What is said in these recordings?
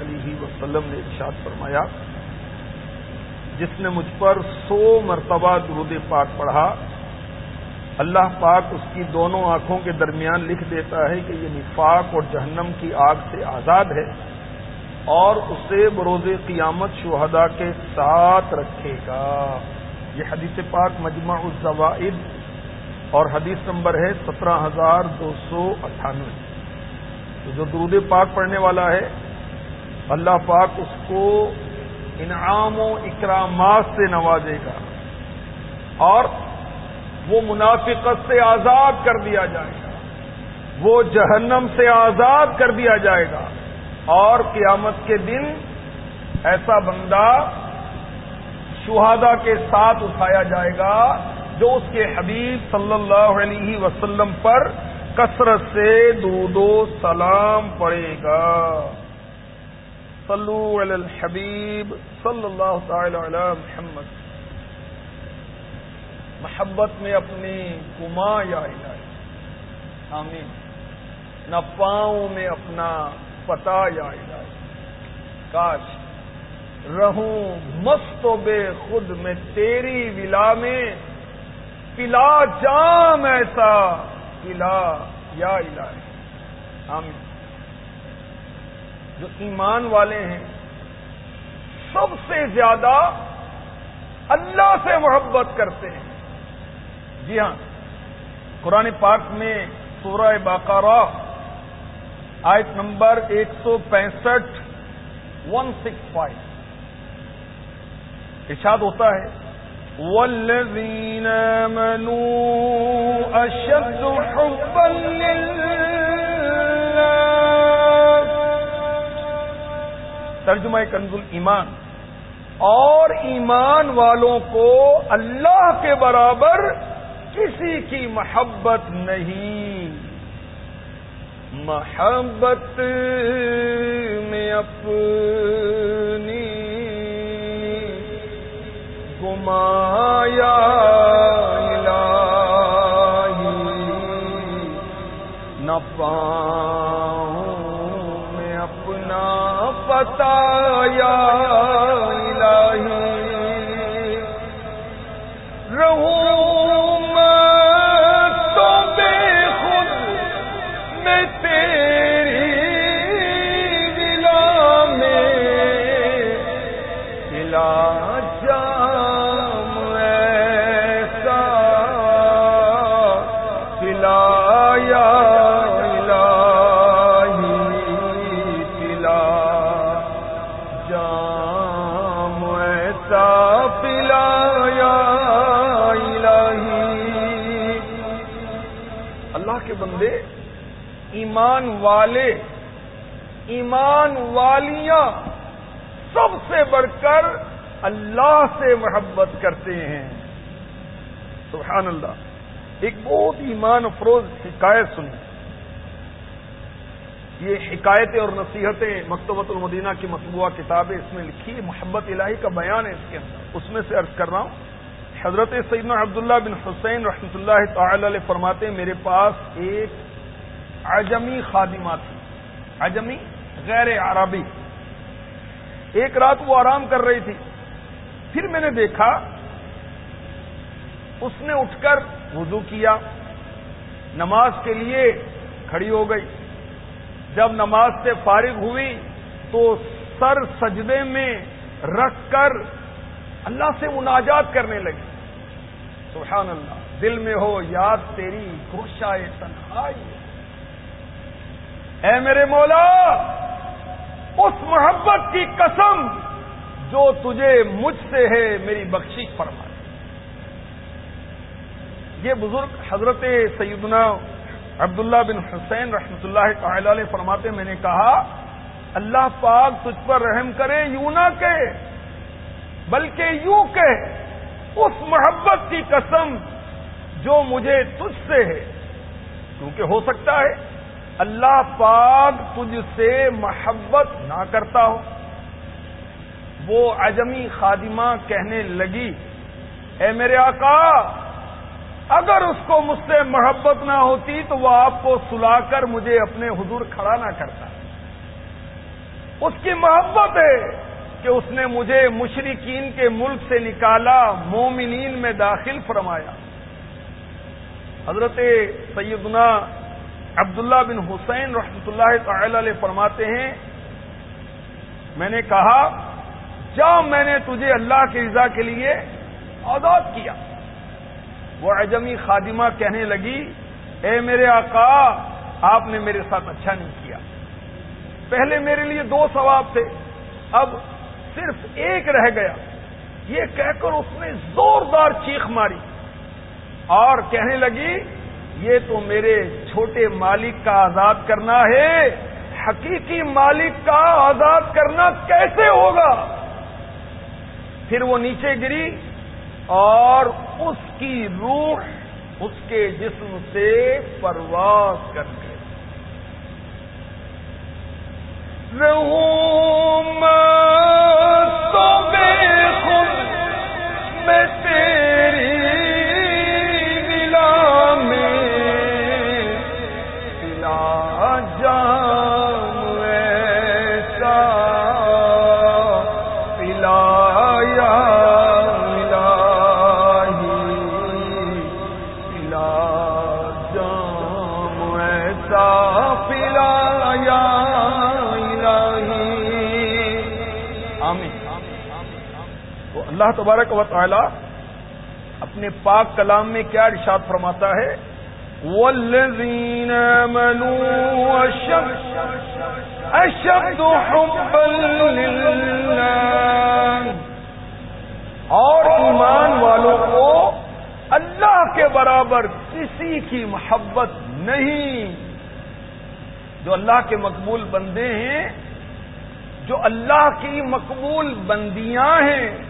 علیہ وسلم نے ارشاد فرمایا، جس نے مجھ پر سو مرتبہ درود پاک پڑھا، اللہ پاک اس کی دونوں آنکھوں کے درمیان لکھ دیتا ہے کہ یہ نفاق اور جہنم کی آگ سے آزاد ہے اور اسے بروز قیامت شہدا کے ساتھ رکھے گا۔ یہ حدیث پاک مجمع الزوائد اور حدیث نمبر ہے سترہ ہزار دو سو اٹھانوے۔ جو درود پاک پڑھنے والا ہے اللہ پاک اس کو انعام و اکرامات سے نوازے گا اور وہ منافقت سے آزاد کر دیا جائے گا۔ وہ جہنم سے آزاد کر دیا جائے گا۔ اور قیامت کے دن ایسا بندہ شہادا کے ساتھ اٹھایا جائے گا جو اس کے حبیب صلی اللہ علیہ وسلم پر کثرت سے درود و سلام پڑے گا۔ صلو علی الحبیب صلی اللہ تعالی علی محمد. محبت میں اپنی گما یا الہی. آمین. نہ پاؤں میں اپنا پتا یا الہی. کاش رہوں مست و بے خود میں تیری ولا میں. پلا جام ایسا، پلا یا الہی. آمین. جو ایمان والے ہیں، سب سے زیادہ اللہ سے محبت کرتے ہیں۔ جی ہاں قرآن پاک میں سورہ باقارہ آیت نمبر ایک سو پینسٹھ ون سکس فائیو ارشاد ہوتا ہے والذین آمنوا اشد حبا ترجمہ کنز ایمان اور ایمان والوں کو اللہ کے برابر کسی کی محبت نہیں۔ محبت میں اپنی گمایا نہ پاؤں بتایا بتایا ایمان والے، ایمان والیاں سب سے بڑھ کر اللہ سے محبت کرتے ہیں۔ سبحان اللہ۔ ایک بہت ایمان افروز حکایت سنی یہ حکایتیں اور نصیحتیں مکتبۃ المدینہ کی مطبوعہ کتابیں اس میں لکھی، محبت الہی کا بیان ہے اس کے اندر۔ اس میں سے عرض کر رہا ہوں حضرت سیدنا عبداللہ بن حسین رحمۃ اللہ تعالی علیہ فرماتے میرے پاس ایک عجمی خادمہ تھی۔ عجمی غیر عربی۔ ایک رات وہ آرام کر رہی تھی۔ پھر میں نے دیکھا، اس نے اٹھ کر وضو کیا۔ نماز کے لیے کھڑی ہو گئی۔ جب نماز سے فارغ ہوئی تو سر سجدے میں رکھ کر اللہ سے مناجات کرنے لگی۔ سبحان اللہ، دل میں ہو، یاد تیری گوشائے تنہائی۔ اے میرے مولا، اس محبت کی قسم جو تجھے مجھ سے ہے، میری بخشی فرما یہ بزرگ حضرت سیدنا عبداللہ بن حسین رحمۃ اللہ تعالی علیہ فرماتے میں نے کہا، اللہ پاک تجھ پر رحم کرے، یوں نہ کہ بلکہ یوں کہ اس محبت کی قسم جو مجھے تجھ سے ہے۔ کیونکہ ہو سکتا ہے، اللہ پاک تجھ سے محبت نہ کرتا ہو۔ وہ عجمی خادمہ کہنے لگی، اے میرے آقا، اگر اس کو مجھ سے محبت نہ ہوتی تو وہ آپ کو سلا کر مجھے اپنے حضور کھڑا نہ کرتا۔ اس کی محبت ہے۔ کہ اس نے مجھے مشرقین کے ملک سے نکالا، مومنین میں داخل فرمایا۔ حضرت سیدنا عبداللہ بن حسین رحمۃ اللہ تعالی علیہ فرماتے ہیں، میں نے کہا، جا میں نے تجھے اللہ کی رضا کے لیے آزاد کیا۔ وہ اجمی خادمہ کہنے لگی، اے میرے آقا، آپ نے میرے ساتھ اچھا نہیں کیا۔ پہلے میرے لیے دو ثواب تھے، اب صرف ایک رہ گیا۔ یہ کہہ کر اس نے زوردار چیخ ماری۔ اور کہنے لگی، یہ تو میرے چھوٹے مالک کا آزاد کرنا ہے۔ حقیقی مالک کا آزاد کرنا کیسے ہوگا؟ پھر وہ نیچے گری اور اس کی روح اس کے جسم سے پرواز کر گئے میں تیری غلام پلا جام ایسا پلایا اللہ تبارک و تعالی اپنے پاک کلام میں کیا ارشاد فرماتا ہے؟ اور ایمان والوں کو اللہ کے برابر کسی کی محبت نہیں۔ جو اللہ کے مقبول بندے ہیں، جو اللہ کی مقبول بندیاں ہیں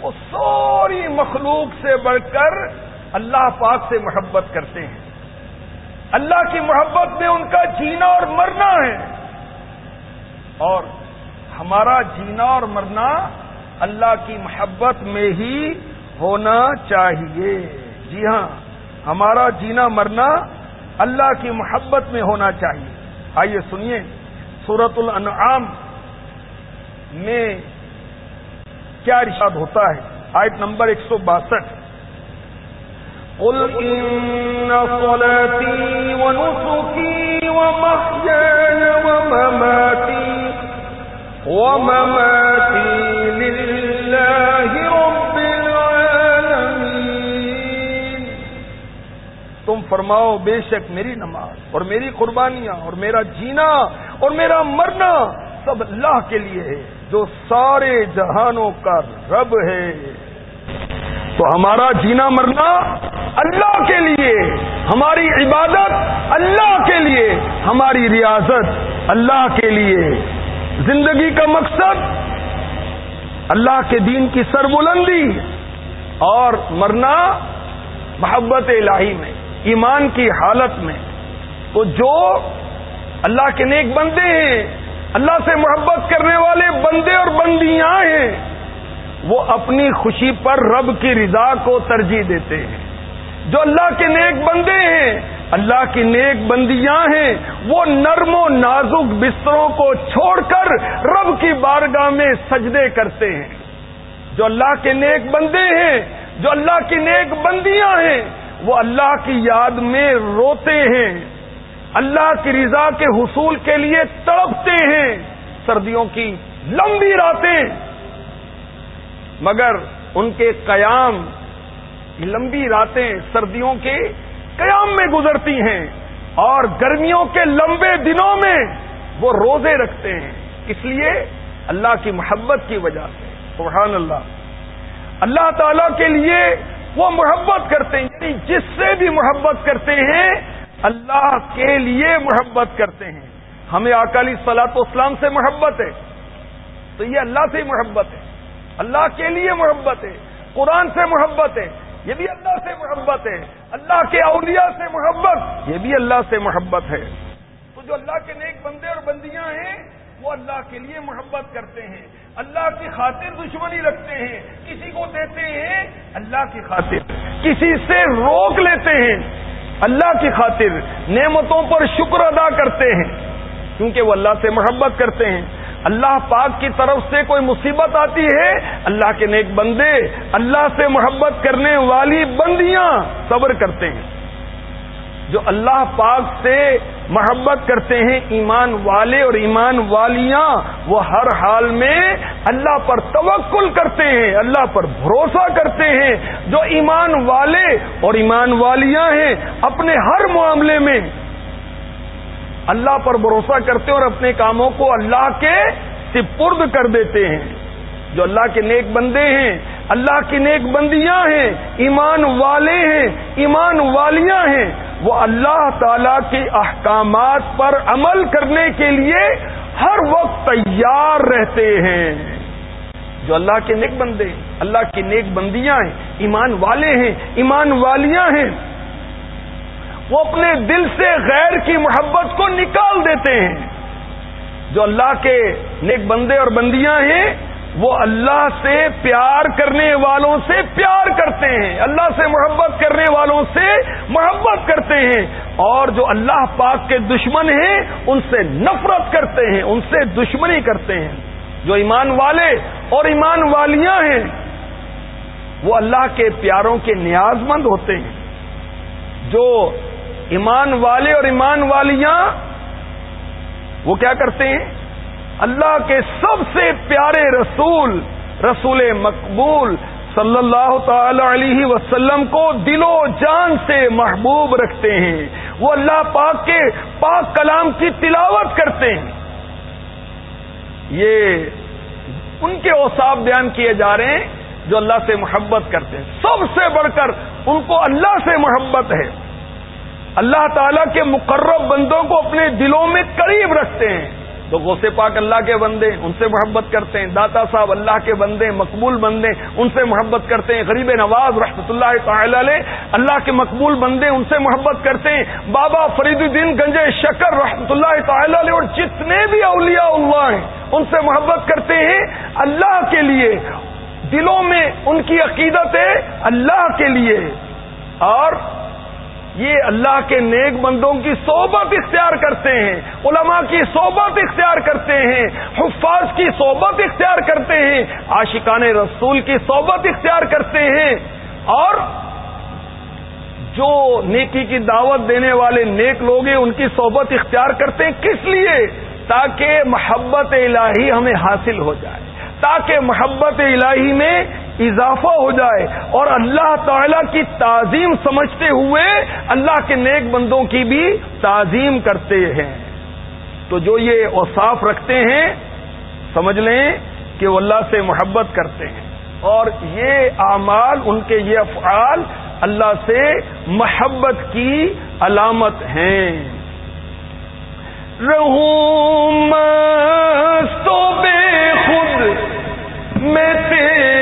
وہ سوری مخلوق سے بڑھ کر اللہ پاک سے محبت کرتے ہیں۔ اللہ کی محبت میں ان کا جینا اور مرنا ہے۔ اور ہمارا جینا اور مرنا اللہ کی محبت میں ہی ہونا چاہیے۔ جی ہاں ہمارا جینا مرنا اللہ کی محبت میں ہونا چاہیے۔ آئیے سنیے سورت الانعام میں کیا ارشاد ہوتا ہے؟ آیت نمبر ایک سو باسٹھ۔ تم فرماؤ بے شک میری نماز اور میری قربانیاں اور میرا جینا اور میرا مرنا سب اللہ کے لیے ہے۔ جو سارے جہانوں کا رب ہے۔ تو ہمارا جینا مرنا اللہ کے لیے، ہماری عبادت اللہ کے لیے، ہماری ریاضت اللہ کے لیے۔ زندگی کا مقصد اللہ کے دین کی سربلندی اور مرنا محبت الہی میں، ایمان کی حالت میں۔ تو جو اللہ کے نیک بندے ہیں اللہ سے محبت کرنے والے بندے اور بندیاں ہیں، وہ اپنی خوشی پر رب کی رضا کو ترجیح دیتے ہیں۔ جو اللہ کے نیک بندے ہیں، اللہ کی نیک بندیاں ہیں، وہ نرم و نازک بستروں کو چھوڑ کر رب کی بارگاہ میں سجدے کرتے ہیں۔ جو اللہ کے نیک بندے ہیں، جو اللہ کی نیک بندیاں ہیں، وہ اللہ کی یاد میں روتے ہیں۔ اللہ کی رضا کے حصول کے لیے تڑپتے ہیں سردیوں کی لمبی راتیں۔ مگر ان کے قیام لمبی راتیں سردیوں کے قیام میں گزرتی ہیں اور گرمیوں کے لمبے دنوں میں وہ روزے رکھتے ہیں۔ اس لیے اللہ کی محبت کی وجہ سے، سبحان اللہ۔ اللہ تعالی کے لیے وہ محبت کرتے ہیں یعنی جس سے بھی محبت کرتے ہیں اللہ کے لیے محبت کرتے ہیں۔ ہمیں اکالی سلاط اسلام سے محبت ہے۔ تو یہ اللہ سے محبت ہے۔ اللہ کے لیے محبت ہے۔ قرآن سے محبت ہے۔ یہ بھی اللہ سے محبت ہے۔ اللہ کے اولیاء سے محبت۔ یہ بھی اللہ سے محبت ہے۔ تو جو اللہ کے نیک بندے اور بندیاں ہیں، وہ اللہ کے لیے محبت کرتے ہیں۔ اللہ کی خاطر دشمنی رکھتے ہیں۔ کسی کو دیتے ہیں، اللہ کی خاطر۔ کسی سے روک لیتے ہیں۔ اللہ کی خاطر نعمتوں پر شکر ادا کرتے ہیں کیونکہ وہ اللہ سے محبت کرتے ہیں اللہ پاک کی طرف سے کوئی مصیبت آتی ہے اللہ کے نیک بندے اللہ سے محبت کرنے والی بندیاں صبر کرتے ہیں جو اللہ پاک سے محبت کرتے ہیں ایمان والے اور ایمان والیاں، وہ ہر حال میں اللہ پر توکل کرتے ہیں، اللہ پر بھروسہ کرتے ہیں۔ جو ایمان والے اور ایمان والیاں ہیں، اپنے ہر معاملے میں اللہ پر بھروسہ کرتے اور اپنے کاموں کو اللہ کے سپرد کر دیتے ہیں۔ جو اللہ کے نیک بندے ہیں، اللہ کی نیک بندیاں ہیں، ایمان والے ہیں، ایمان والیاں ہیں وہ اللہ تعالی کے احکامات پر عمل کرنے کے لیے ہر وقت تیار رہتے ہیں۔ جو اللہ کے نیک بندے اللہ کی نیک بندیاں ہیں، ایمان والے ہیں، ایمان والیاں ہیں، وہ اپنے دل سے غیر کی محبت کو نکال دیتے ہیں۔ جو اللہ کے نیک بندے اور بندیاں ہیں وہ اللہ سے پیار کرنے والوں سے پیار کرتے ہیں۔ اللہ سے محبت کرنے والوں سے محبت کرتے ہیں۔ اور جو اللہ پاک کے دشمن ہیں، ان سے نفرت کرتے ہیں، ان سے دشمنی کرتے ہیں۔ جو ایمان والے اور ایمان والیاں ہیں، وہ اللہ کے پیاروں کے نیاز مند ہوتے ہیں۔ جو ایمان والے اور ایمان والیاں، وہ کیا کرتے ہیں؟ اللہ کے سب سے پیارے رسول رسول مقبول صلی اللہ تعالی علیہ وسلم کو دل و جان سے محبوب رکھتے ہیں۔ وہ اللہ پاک کے پاک کلام کی تلاوت کرتے ہیں۔ یہ ان کے اوساف بیان کیے جا رہے ہیں جو اللہ سے محبت کرتے ہیں۔ سب سے بڑھ کر ان کو اللہ سے محبت ہے۔ اللہ تعالی کے مقرب بندوں کو اپنے دلوں میں قریب رکھتے ہیں۔ تو غوث پاک اللہ کے بندے ان سے محبت کرتے ہیں، داتا صاحب اللہ کے بندے، مقبول بندے ان سے محبت کرتے ہیں، غریب نواز رحمۃ اللہ تعالی علیہ اللہ کے مقبول بندے ان سے محبت کرتے ہیں، بابا فرید الدین گنج شکر رحمۃ اللہ تعالی علیہ اور جتنے بھی اولیاء اللہ ہیں ان سے محبت کرتے ہیں اللہ کے لیے۔ دلوں میں ان کی عقیدت ہے اللہ کے لیے۔ اور یہ اللہ کے نیک بندوں کی صحبت اختیار کرتے ہیں، علماء کی صحبت اختیار کرتے ہیں، حفاظ کی صحبت اختیار کرتے ہیں، عاشقان رسول کی صحبت اختیار کرتے ہیں۔ اور جو نیکی کی دعوت دینے والے نیک لوگ ہیں، ان کی صحبت اختیار کرتے ہیں۔ کس لیے؟ تاکہ محبت الہی ہمیں حاصل ہو جائے۔ تاکہ محبت الہی میں اضافہ ہو جائے اور اللہ تعالی کی تعظیم سمجھتے ہوئے اللہ کے نیک بندوں کی بھی تعظیم کرتے ہیں۔ تو جو یہ اوصاف رکھتے ہیں، سمجھ لیں کہ وہ اللہ سے محبت کرتے ہیں۔ اور یہ اعمال، ان کے یہ افعال اللہ سے محبت کی علامت ہیں۔ رہوں تو بے خود میں تیری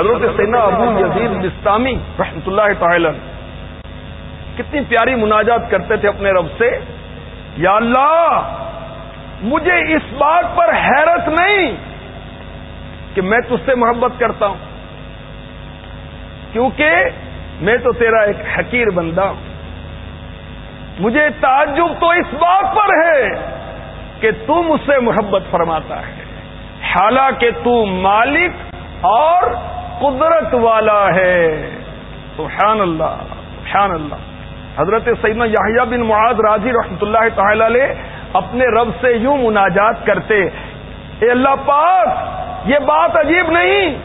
حضرت سینا ابو یزید بستامی رحمت اللہ تعالی۔ کتنی پیاری مناجات کرتے تھے اپنے رب سے۔ یا اللہ، مجھے اس بات پر حیرت نہیں کہ میں تج سے محبت کرتا ہوں۔ کیونکہ میں تو تیرا ایک حقیر بندہ ہوں۔ مجھے تعجب تو اس بات پر ہے کہ تو مجھ سے محبت فرماتا ہے۔ حالانکہ تو مالک اور قدرت والا ہے۔ سبحان اللہ سبحان اللہ حضرت سیدنا یاہیا بن معاذ راضی رحمۃ اللہ تعالی علیہ اپنے رب سے یوں مناجات کرتے، اے اللہ پاک، یہ بات عجیب نہیں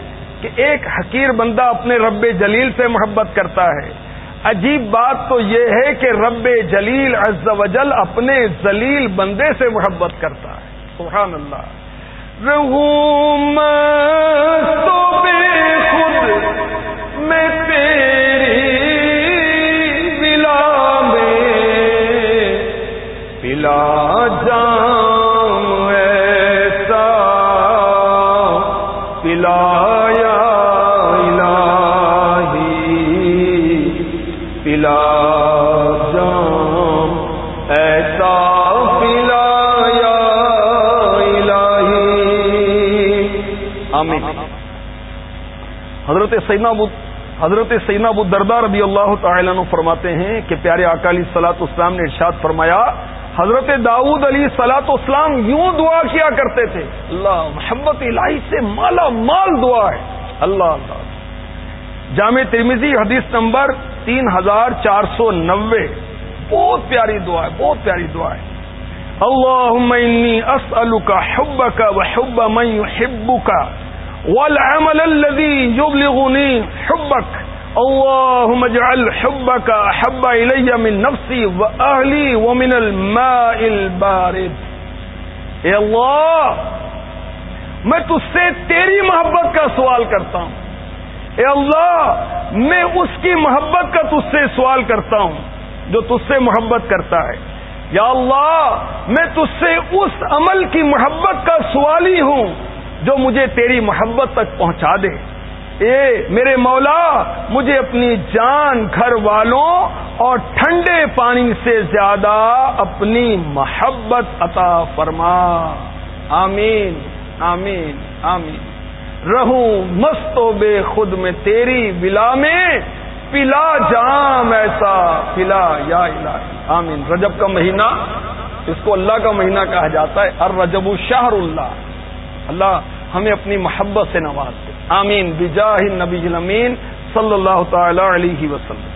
کہ ایک حقیر بندہ اپنے رب جلیل سے محبت کرتا ہے۔ عجیب بات تو یہ ہے کہ رب جلیل عز و جل اپنے ذلیل بندے سے محبت کرتا ہے۔ سبحان اللہ۔ تو حضرت سینا حضرت سینا ابو دردار رضی اللہ تعالیٰ عنہ فرماتے ہیں کہ پیارے اکالی سلاط اسلام نے ارشاد فرمایا، حضرت داؤد علی سلاط اسلام یوں دعا کیا کرتے تھے، اللہ محبت الہی سے مالا مال دعا ہے، اللہ اللہ۔ جامع ترمیزی حدیث نمبر تین ہزار چار سو نوے۔ بہت پیاری دعا ہے، بہت پیاری دعا ہے۔ اللہ اسلک حب کا حب من کا والعمل الذي يبلغني حبك. اللهم اجعل حبك احب الي من نفسي واهلي ومن الماء البارد. اے اللہ، میں تجھ سے تیری محبت کا سوال کرتا ہوں۔ اے اللہ، میں اس کی محبت کا تجھ سے سوال کرتا ہوں جو تجھ سے محبت کرتا ہے۔ یا اللہ، میں تجھ سے اس عمل کی محبت کا سوالی ہوں جو مجھے تیری محبت تک پہنچا دے۔ اے میرے مولا، مجھے اپنی جان گھر والوں اور ٹھنڈے پانی سے زیادہ اپنی محبت عطا فرما۔ آمین آمین آمین۔ رہوں مست و بے خود میں تیری بلا میں۔ پلا جام ایسا، پلا یا الہی۔ آمین۔ رجب کا مہینہ، اس کو اللہ کا مہینہ کہا جاتا ہے۔ ار رجب شہر اللہ۔ اللہ ہمیں اپنی محبت سے نواز دے آمین۔ بجاہ نبی امین صلی اللہ تعالی علیہ وسلم۔